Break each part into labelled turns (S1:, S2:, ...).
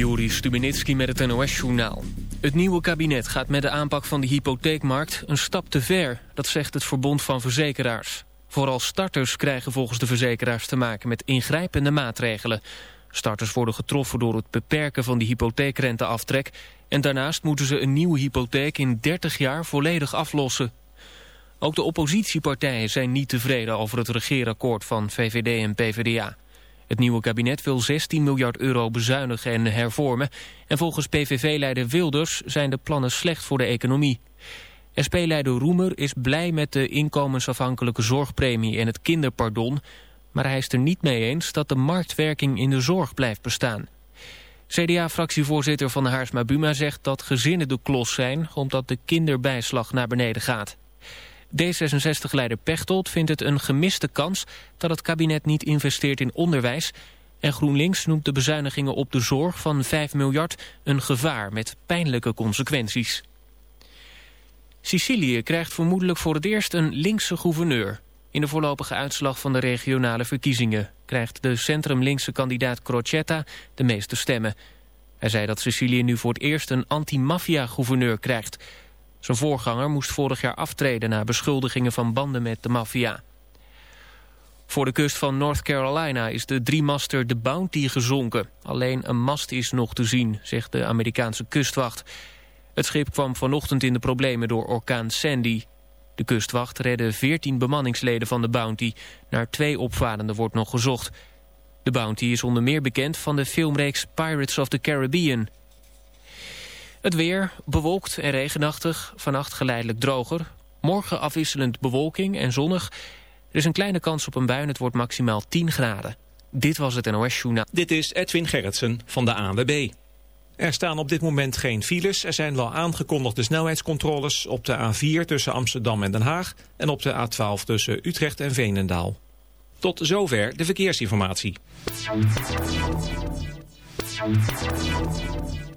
S1: Juri Stubenitski met het NOS-journaal. Het nieuwe kabinet gaat met de aanpak van de hypotheekmarkt een stap te ver. Dat zegt het Verbond van Verzekeraars. Vooral starters krijgen volgens de verzekeraars te maken met ingrijpende maatregelen. Starters worden getroffen door het beperken van de hypotheekrenteaftrek... en daarnaast moeten ze een nieuwe hypotheek in 30 jaar volledig aflossen. Ook de oppositiepartijen zijn niet tevreden over het regeerakkoord van VVD en PvdA. Het nieuwe kabinet wil 16 miljard euro bezuinigen en hervormen. En volgens PVV-leider Wilders zijn de plannen slecht voor de economie. SP-leider Roemer is blij met de inkomensafhankelijke zorgpremie en het kinderpardon. Maar hij is er niet mee eens dat de marktwerking in de zorg blijft bestaan. CDA-fractievoorzitter van Haarsma Buma zegt dat gezinnen de klos zijn... omdat de kinderbijslag naar beneden gaat. D66-leider Pechtold vindt het een gemiste kans dat het kabinet niet investeert in onderwijs. En GroenLinks noemt de bezuinigingen op de zorg van 5 miljard een gevaar met pijnlijke consequenties. Sicilië krijgt vermoedelijk voor het eerst een linkse gouverneur. In de voorlopige uitslag van de regionale verkiezingen krijgt de centrum-linkse kandidaat Crocetta de meeste stemmen. Hij zei dat Sicilië nu voor het eerst een anti-maffia-gouverneur krijgt... Zijn voorganger moest vorig jaar aftreden na beschuldigingen van banden met de maffia. Voor de kust van North Carolina is de driemaster de Bounty gezonken. Alleen een mast is nog te zien, zegt de Amerikaanse kustwacht. Het schip kwam vanochtend in de problemen door orkaan Sandy. De kustwacht redde 14 bemanningsleden van de Bounty. Naar twee opvarenden wordt nog gezocht. De Bounty is onder meer bekend van de filmreeks Pirates of the Caribbean... Het weer bewolkt en regenachtig, vannacht geleidelijk droger. Morgen afwisselend bewolking en zonnig. Er is een kleine kans op een bui het wordt maximaal 10 graden. Dit was het NOS Journaal.
S2: Dit is Edwin Gerritsen van de ANWB. Er staan op dit moment geen files. Er zijn wel aangekondigde snelheidscontroles op de A4 tussen Amsterdam en Den Haag... en op de A12 tussen Utrecht en Veenendaal. Tot zover de verkeersinformatie.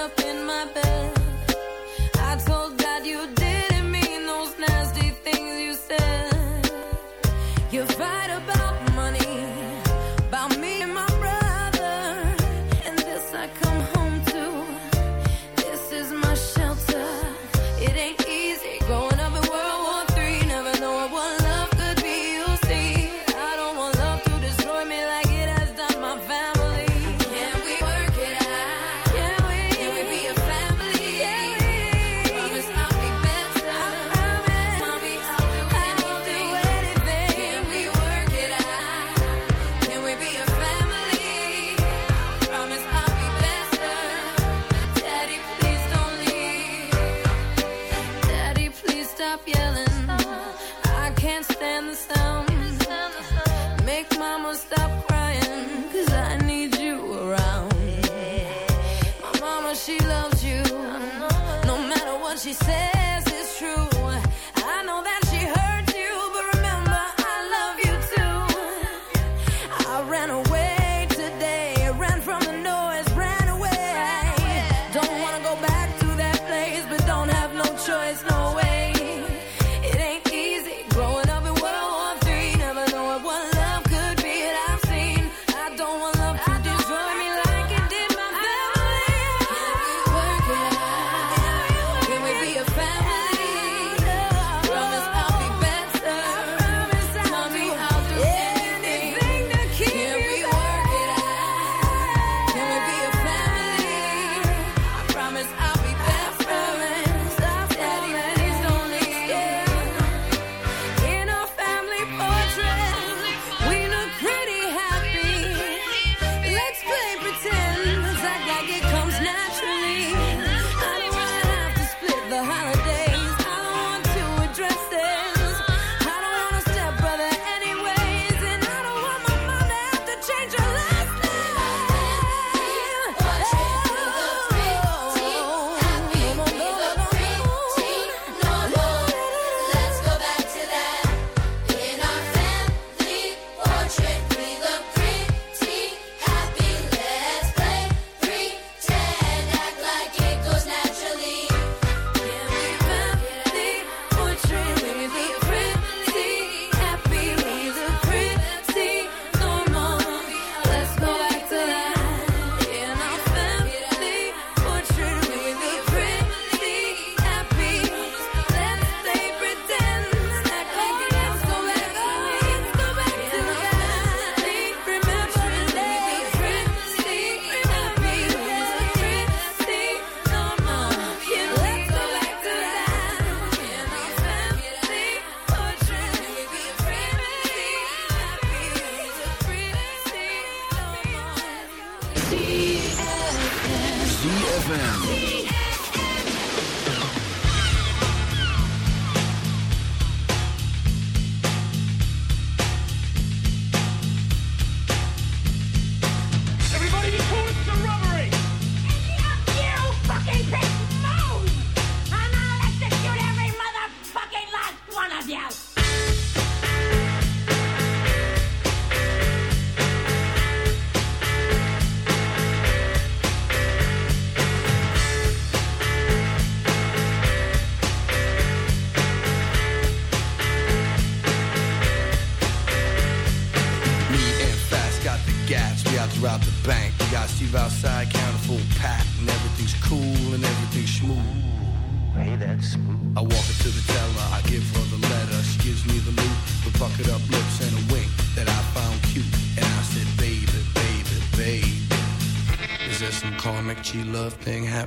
S3: up in my bed.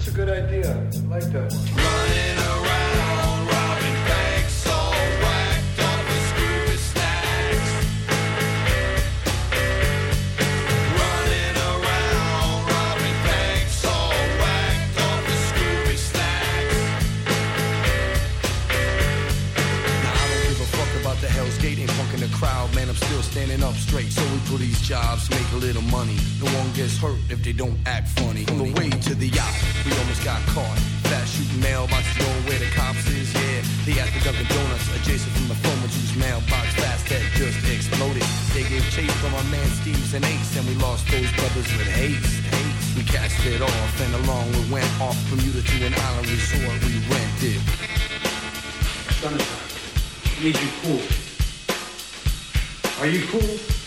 S4: It's a good idea. I like that
S3: one. Running around. You cool. Are you cool?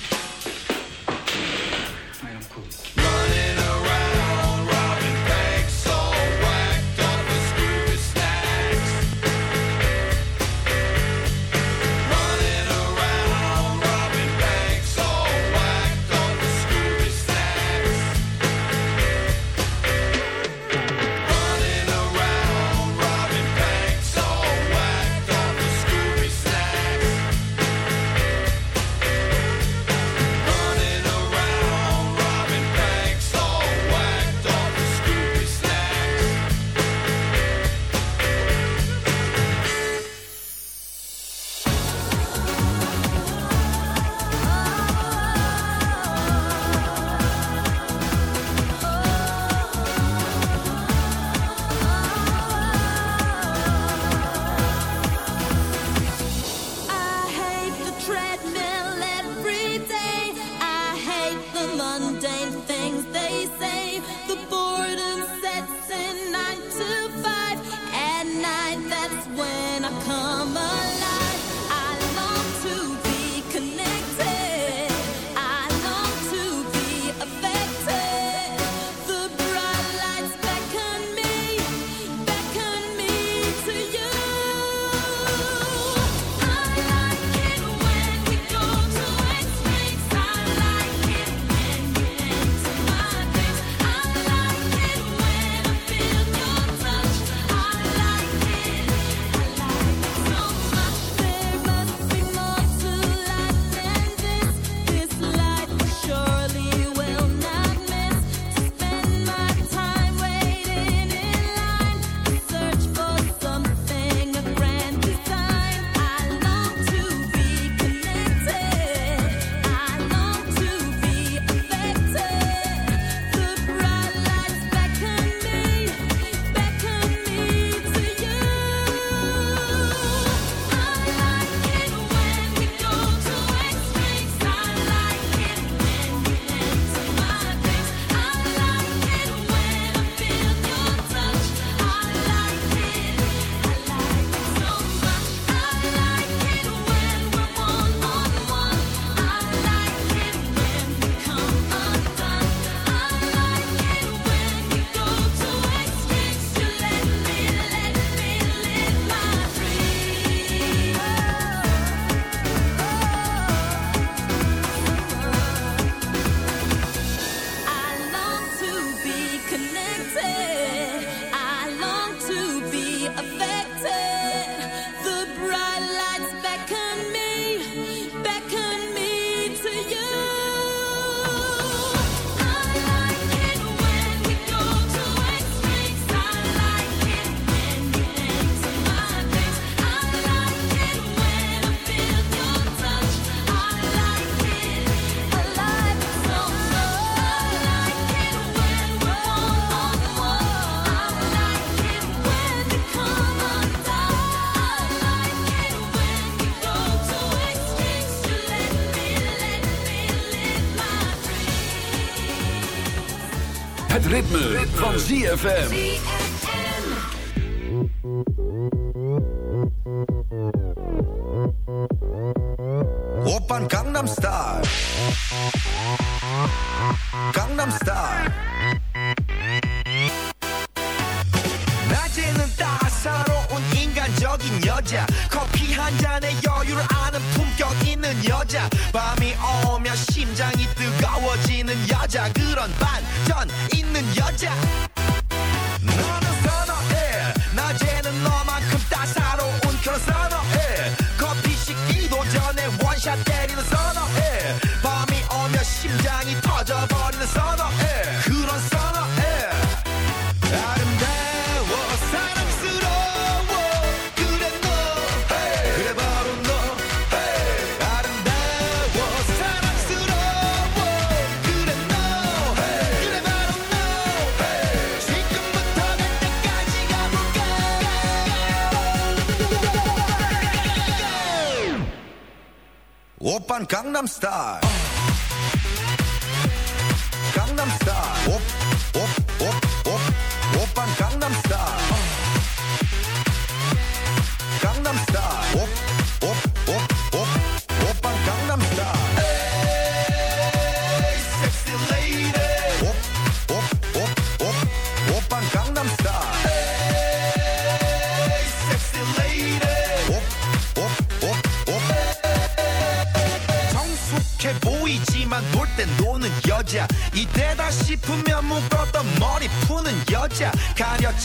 S5: Ritme, van ZFM.
S6: Oppan Gangnam Style. Gangnam Style. 낮에는 따사로운 인간적인 여자 커피 한 잔에 여유를 아는 품격 있는 여자 밤이 오면 심장이 뜨거워지는 여자 그런 반전 있는 여자. 너는 선어해. 낮에는 너만큼 따사로운 그런 선어 오빤 강남스타일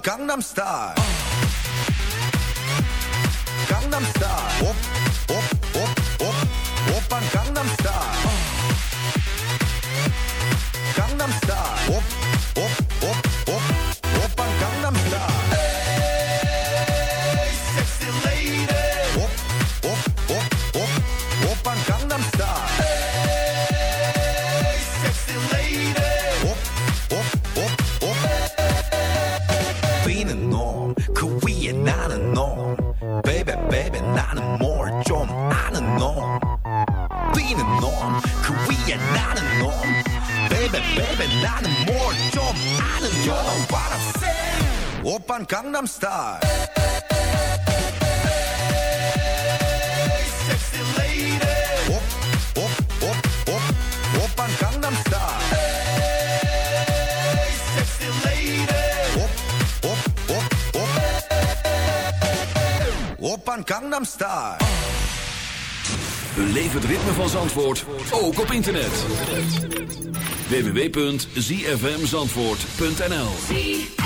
S6: Gangnam Style. van Gangnam Style. Gangnam Style.
S5: Beleef het ritme van Zandvoort, ook op internet. www.zfmzandvoort.nl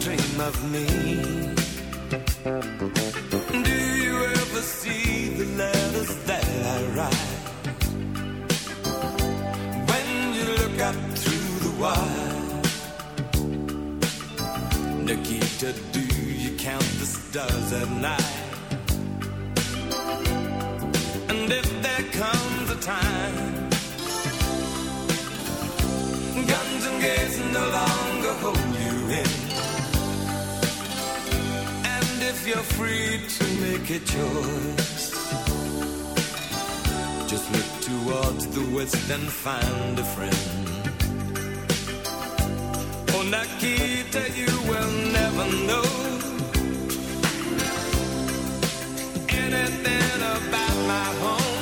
S7: dream of me? Do you ever see the letters that I write? When you look up through the wire, Nikita, do you count the stars at night? you're free to make a choice. Just look towards the west and find a friend. On that key that you will never know anything about my home.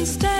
S8: Instead. stay.